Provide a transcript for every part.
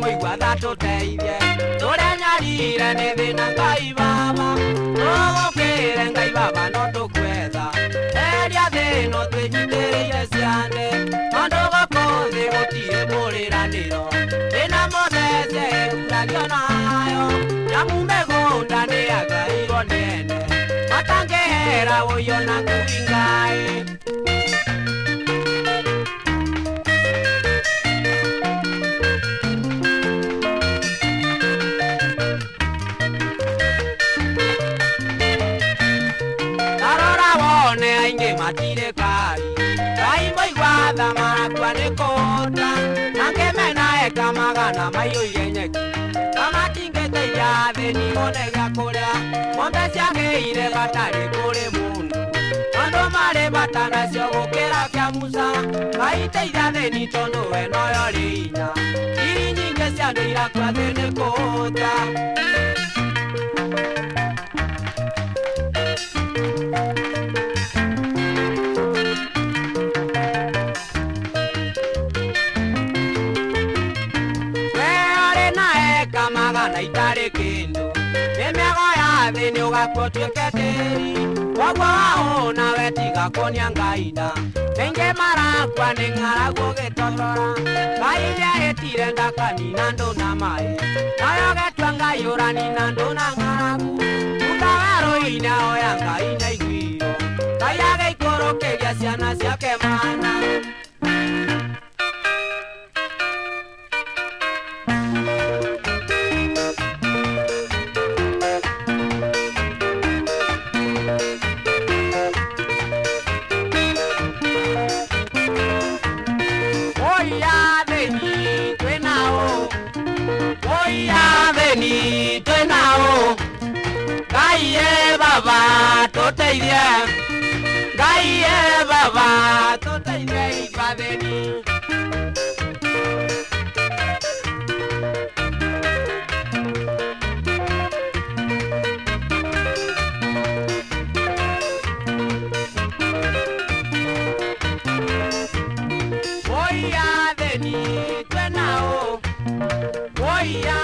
mũigua tha tũteithie. Tũrĩa nyarire nĩ thĩna ngai baba. Tũgũkĩre ngai baba no tũkwetha eria thĩno twĩnyitĩrĩire ciande tondũ gũkũ thĩ gũtirĩ mũrĩranĩro. Ĩna mũthece ĩkuragio nayo. Nyamu mĩgũnda nĩ agairwo nene. Matangĩhera ũyo na ngui machirekari kaimboigwa marakwa nä kå ta nake menaeka magana maiyå igenyeki kamakingä teia thä ni mone gä a kå rä a mombe ciagä ire batarä kå rä mundu tondå marä bata nacio gå kä ra kä a musa kaiteithia thäni tondå we noyo rä inya iri nyingä ciandå irakua thä nä kå nathi nä å gatuä tĩri koguo wahå na we tiga kånia ngaida. Ningä marakua nä ng'aragu gä totora ngai nä agä tire ndakanina ndå na maä nayo getua ngai å ranina ndå na ng'aragu. Thutha werå-inä oya ngai na iguiro ngai agä ikå rå kä ria ciana ciake mana tũteithie Ngai ye baba tũteithie itwa thĩni Oya thĩni twĩnao Oya thĩni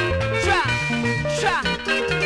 是啊。